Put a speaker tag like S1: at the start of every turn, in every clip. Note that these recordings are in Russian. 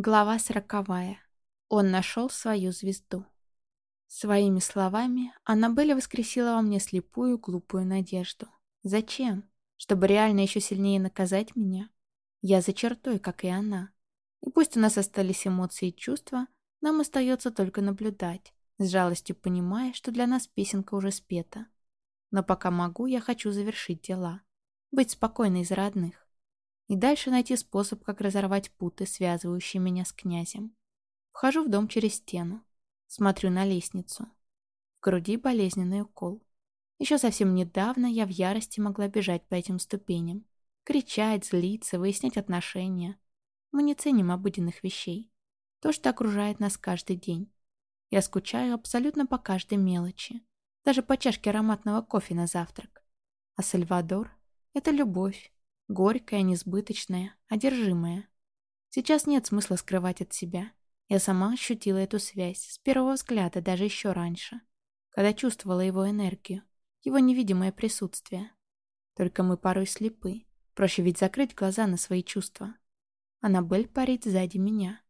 S1: Глава сороковая. Он нашел свою звезду. Своими словами Аннабелля воскресила во мне слепую, глупую надежду. Зачем? Чтобы реально еще сильнее наказать меня? Я за чертой, как и она. И пусть у нас остались эмоции и чувства, нам остается только наблюдать, с жалостью понимая, что для нас песенка уже спета. Но пока могу, я хочу завершить дела. Быть спокойной за родных и дальше найти способ, как разорвать путы, связывающие меня с князем. Вхожу в дом через стену. Смотрю на лестницу. В груди болезненный укол. Еще совсем недавно я в ярости могла бежать по этим ступеням. Кричать, злиться, выяснять отношения. Мы не ценим обыденных вещей. То, что окружает нас каждый день. Я скучаю абсолютно по каждой мелочи. Даже по чашке ароматного кофе на завтрак. А Сальвадор — это любовь, Горькая, несбыточная, одержимая. Сейчас нет смысла скрывать от себя. Я сама ощутила эту связь, с первого взгляда, даже еще раньше. Когда чувствовала его энергию, его невидимое присутствие. Только мы порой слепы. Проще ведь закрыть глаза на свои чувства. Аннабель парит сзади меня.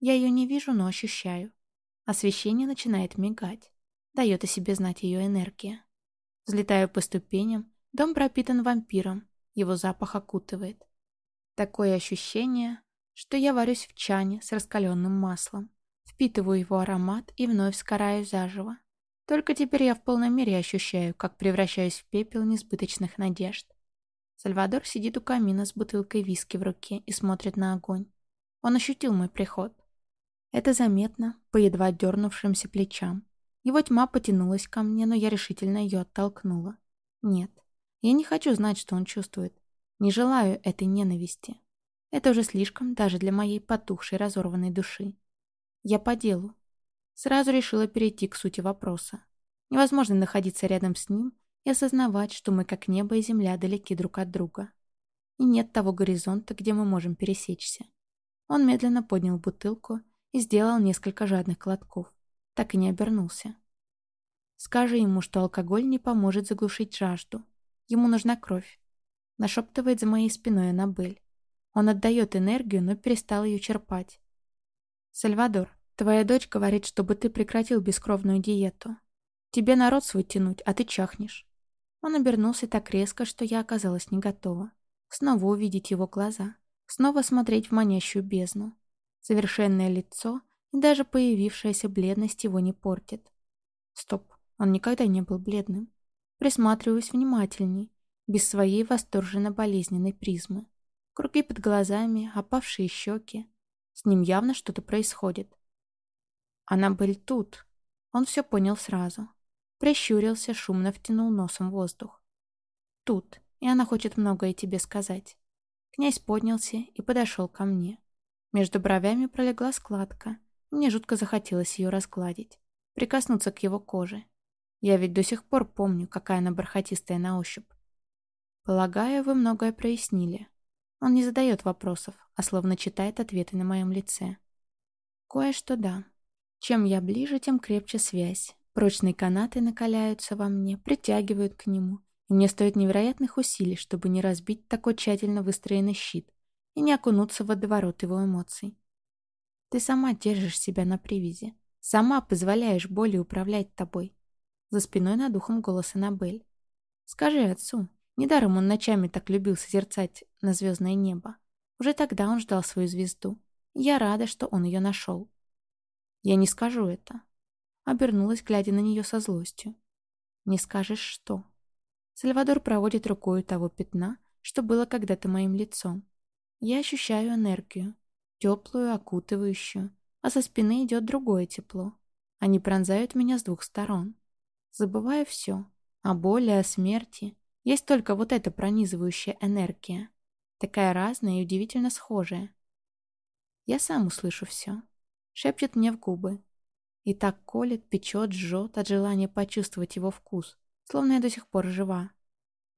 S1: Я ее не вижу, но ощущаю. Освещение начинает мигать. Дает о себе знать ее энергия. Взлетаю по ступеням. Дом пропитан вампиром, его запах окутывает. Такое ощущение, что я варюсь в чане с раскаленным маслом. Впитываю его аромат и вновь сгораю заживо. Только теперь я в полной мере ощущаю, как превращаюсь в пепел несбыточных надежд. Сальвадор сидит у камина с бутылкой виски в руке и смотрит на огонь. Он ощутил мой приход. Это заметно по едва дернувшимся плечам. Его тьма потянулась ко мне, но я решительно ее оттолкнула. Нет, я не хочу знать, что он чувствует. Не желаю этой ненависти. Это уже слишком даже для моей потухшей, разорванной души. Я по делу. Сразу решила перейти к сути вопроса. Невозможно находиться рядом с ним и осознавать, что мы как небо и земля далеки друг от друга. И нет того горизонта, где мы можем пересечься. Он медленно поднял бутылку и сделал несколько жадных глотков. Так и не обернулся. Скажи ему, что алкоголь не поможет заглушить жажду, Ему нужна кровь. Нашептывает за моей спиной Аннабель. Он отдает энергию, но перестал ее черпать. «Сальвадор, твоя дочь говорит, чтобы ты прекратил бескровную диету. Тебе народ свой тянуть, а ты чахнешь». Он обернулся так резко, что я оказалась не готова. Снова увидеть его глаза. Снова смотреть в манящую бездну. Совершенное лицо и даже появившаяся бледность его не портит. Стоп, он никогда не был бледным. Присматриваюсь внимательней, без своей восторженно-болезненной призмы. Круги под глазами, опавшие щеки. С ним явно что-то происходит. Она был тут. Он все понял сразу. Прищурился, шумно втянул носом воздух. Тут, и она хочет многое тебе сказать. Князь поднялся и подошел ко мне. Между бровями пролегла складка. Мне жутко захотелось ее разгладить. Прикоснуться к его коже. Я ведь до сих пор помню, какая она бархатистая на ощупь. Полагаю, вы многое прояснили. Он не задает вопросов, а словно читает ответы на моем лице. Кое-что да. Чем я ближе, тем крепче связь. Прочные канаты накаляются во мне, притягивают к нему. И мне стоит невероятных усилий, чтобы не разбить такой тщательно выстроенный щит и не окунуться в водоворот его эмоций. Ты сама держишь себя на привязи. Сама позволяешь боли управлять тобой. За спиной над ухом голос Аннабель. «Скажи отцу». Недаром он ночами так любил созерцать на звездное небо. Уже тогда он ждал свою звезду. Я рада, что он ее нашел. Я не скажу это. Обернулась, глядя на нее со злостью. Не скажешь что? Сальвадор проводит рукой того пятна, что было когда-то моим лицом. Я ощущаю энергию, теплую, окутывающую, а со спины идет другое тепло. Они пронзают меня с двух сторон. Забываю все. О боли, о смерти. Есть только вот эта пронизывающая энергия. Такая разная и удивительно схожая. Я сам услышу все. Шепчет мне в губы. И так колет, печет, жжет от желания почувствовать его вкус, словно я до сих пор жива.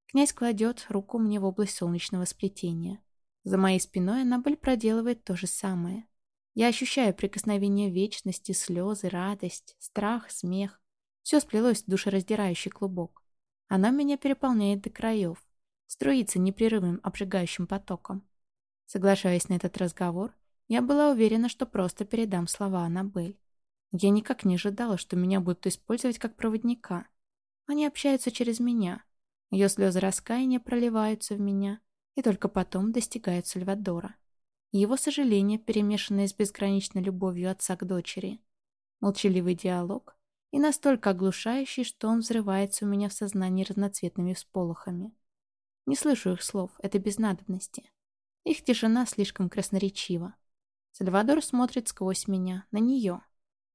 S1: Князь кладет руку мне в область солнечного сплетения. За моей спиной Аннабель проделывает то же самое. Я ощущаю прикосновение вечности, слезы, радость, страх, смех. Все сплелось в душераздирающий клубок. Она меня переполняет до краев, струится непрерывным обжигающим потоком. Соглашаясь на этот разговор, Я была уверена, что просто передам слова Аннабель. Я никак не ожидала, что меня будут использовать как проводника. Они общаются через меня. Ее слезы раскаяния проливаются в меня и только потом достигают Сальвадора. Его сожаление, перемешанное с безграничной любовью отца к дочери. Молчаливый диалог и настолько оглушающий, что он взрывается у меня в сознании разноцветными всполохами. Не слышу их слов, это без надобности. Их тишина слишком красноречива. Сальвадор смотрит сквозь меня, на нее.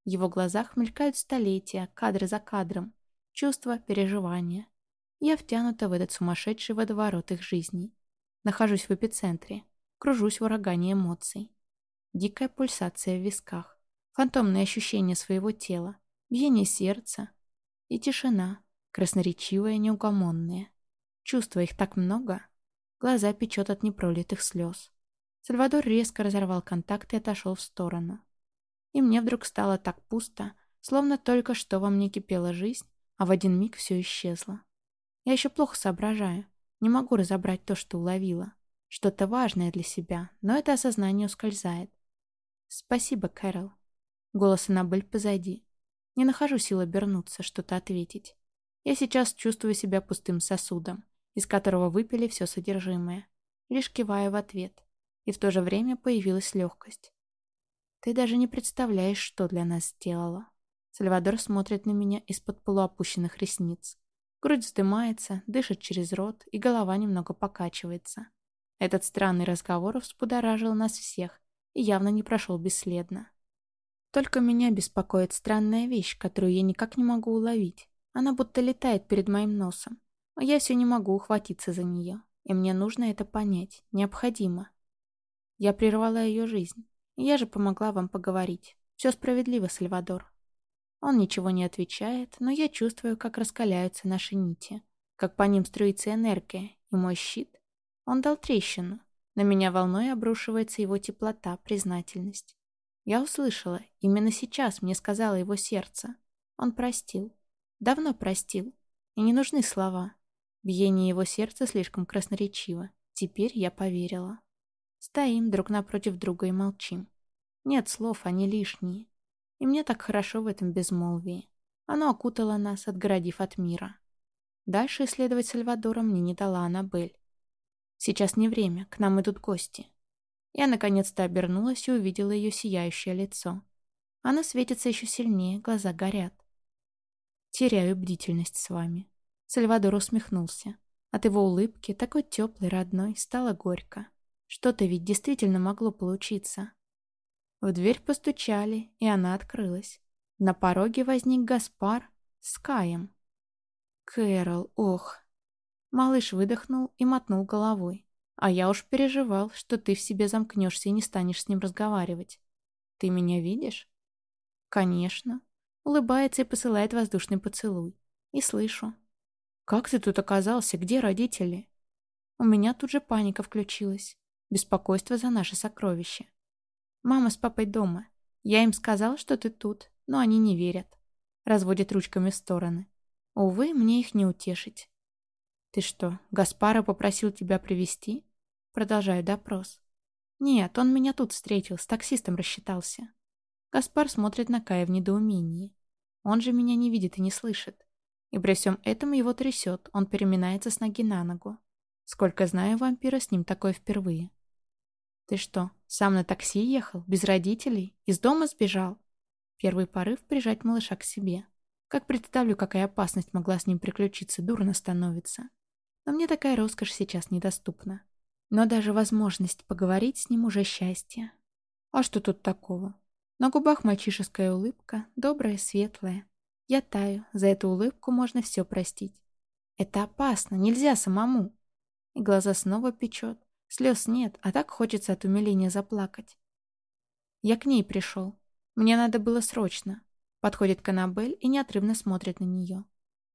S1: В его глазах мелькают столетия, кадры за кадром, чувства, переживания. Я втянута в этот сумасшедший водоворот их жизней. Нахожусь в эпицентре, кружусь в урагане эмоций. Дикая пульсация в висках, фантомные ощущения своего тела, биение сердца и тишина, красноречивая, неугомонная. Чувства их так много. Глаза печет от непролитых слез. Сальвадор резко разорвал контакт и отошел в сторону. И мне вдруг стало так пусто, словно только что во мне кипела жизнь, а в один миг все исчезло. Я еще плохо соображаю, не могу разобрать то, что уловила. Что-то важное для себя, но это осознание ускользает. «Спасибо, Кэрол». Голос Аннабель позади. Не нахожу сил обернуться, что-то ответить. Я сейчас чувствую себя пустым сосудом из которого выпили все содержимое. Лишь кивая в ответ. И в то же время появилась легкость. «Ты даже не представляешь, что для нас сделала». Сальвадор смотрит на меня из-под полуопущенных ресниц. Грудь вздымается, дышит через рот, и голова немного покачивается. Этот странный разговор взбудоражил нас всех и явно не прошел бесследно. Только меня беспокоит странная вещь, которую я никак не могу уловить. Она будто летает перед моим носом. А я все не могу ухватиться за нее. И мне нужно это понять. Необходимо. Я прервала ее жизнь. я же помогла вам поговорить. Все справедливо, Сальвадор. Он ничего не отвечает, но я чувствую, как раскаляются наши нити. Как по ним струится энергия. И мой щит. Он дал трещину. На меня волной обрушивается его теплота, признательность. Я услышала. Именно сейчас мне сказала его сердце. Он простил. Давно простил. И не нужны слова. Биение его сердца слишком красноречиво. Теперь я поверила. Стоим друг напротив друга и молчим. Нет слов, они лишние. И мне так хорошо в этом безмолвии. Оно окутало нас, отгородив от мира. Дальше исследовать Сальвадора мне не дала Аннабель. Сейчас не время, к нам идут гости. Я наконец-то обернулась и увидела ее сияющее лицо. Она светится еще сильнее, глаза горят. Теряю бдительность с вами. Сальвадор усмехнулся. От его улыбки, такой теплой, родной, стало горько. Что-то ведь действительно могло получиться. В дверь постучали, и она открылась. На пороге возник Гаспар с Каем. «Кэрол, ох!» Малыш выдохнул и мотнул головой. «А я уж переживал, что ты в себе замкнешься и не станешь с ним разговаривать. Ты меня видишь?» «Конечно». Улыбается и посылает воздушный поцелуй. И слышу. «Как ты тут оказался? Где родители?» У меня тут же паника включилась. Беспокойство за наше сокровище. «Мама с папой дома. Я им сказал, что ты тут, но они не верят». Разводит ручками в стороны. Увы, мне их не утешить. «Ты что, Гаспара попросил тебя привести? Продолжаю допрос. «Нет, он меня тут встретил, с таксистом рассчитался». Гаспар смотрит на Кая в недоумении. Он же меня не видит и не слышит. И при всем этом его трясет, он переминается с ноги на ногу. Сколько знаю вампира, с ним такое впервые. «Ты что, сам на такси ехал? Без родителей? Из дома сбежал?» Первый порыв — прижать малыша к себе. Как представлю, какая опасность могла с ним приключиться, дурно становится. Но мне такая роскошь сейчас недоступна. Но даже возможность поговорить с ним уже счастье. А что тут такого? На губах мальчишеская улыбка, добрая, светлая. Я таю, за эту улыбку можно все простить. Это опасно, нельзя самому. И глаза снова печет. Слез нет, а так хочется от умиления заплакать. Я к ней пришел. Мне надо было срочно. Подходит Канабель и неотрывно смотрит на нее.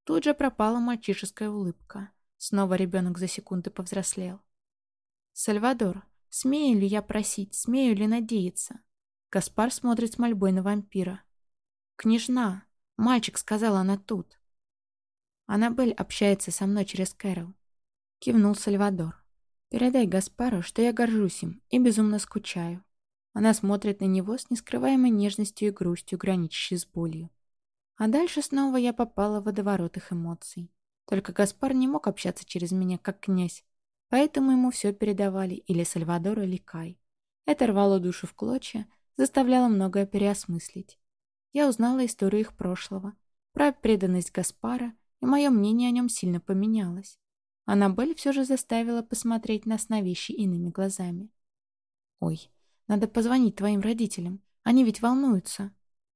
S1: Тут же пропала мальчишеская улыбка. Снова ребенок за секунды повзрослел. «Сальвадор, смею ли я просить, смею ли надеяться?» Гаспар смотрит с мольбой на вампира. «Княжна, Мальчик, сказала она тут. Аннабель общается со мной через Кэрол. Кивнул Сальвадор. Передай Гаспару, что я горжусь им и безумно скучаю. Она смотрит на него с нескрываемой нежностью и грустью, граничащей с болью. А дальше снова я попала в водоворот их эмоций. Только Гаспар не мог общаться через меня, как князь, поэтому ему все передавали или Сальвадор, или Кай. Это рвало душу в клочья, заставляло многое переосмыслить. Я узнала историю их прошлого, про преданность Гаспара, и мое мнение о нем сильно поменялось. Аннабель все же заставила посмотреть нас на вещи иными глазами. «Ой, надо позвонить твоим родителям, они ведь волнуются»,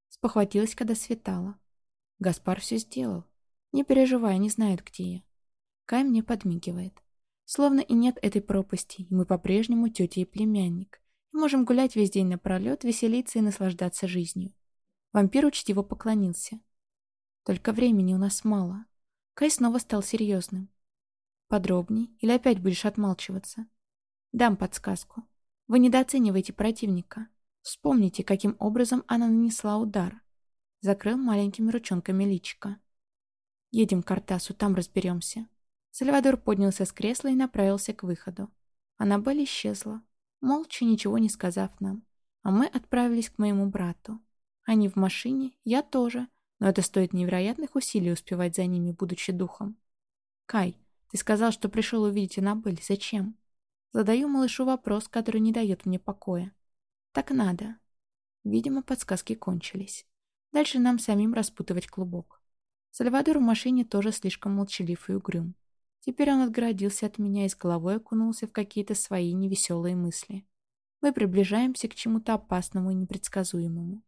S1: спохватилась, когда светало. Гаспар все сделал. Не переживай, не знают, где я. Кай мне подмигивает. Словно и нет этой пропасти, и мы по-прежнему тетя и племянник. И можем гулять весь день напролет, веселиться и наслаждаться жизнью. Вампир учтиво поклонился. Только времени у нас мало. Кай снова стал серьезным. Подробней или опять будешь отмалчиваться? Дам подсказку. Вы недооцениваете противника. Вспомните, каким образом она нанесла удар. Закрыл маленькими ручонками личика. Едем к Артасу, там разберемся. Сальвадор поднялся с кресла и направился к выходу. Аннабель исчезла, молча ничего не сказав нам. А мы отправились к моему брату. Они в машине, я тоже, но это стоит невероятных усилий успевать за ними, будучи духом. «Кай, ты сказал, что пришел увидеть Аннабель. Зачем?» Задаю малышу вопрос, который не дает мне покоя. «Так надо». Видимо, подсказки кончились. Дальше нам самим распутывать клубок. Сальвадор в машине тоже слишком молчалив и угрюм. Теперь он отгородился от меня и с головой окунулся в какие-то свои невеселые мысли. Мы приближаемся к чему-то опасному и непредсказуемому.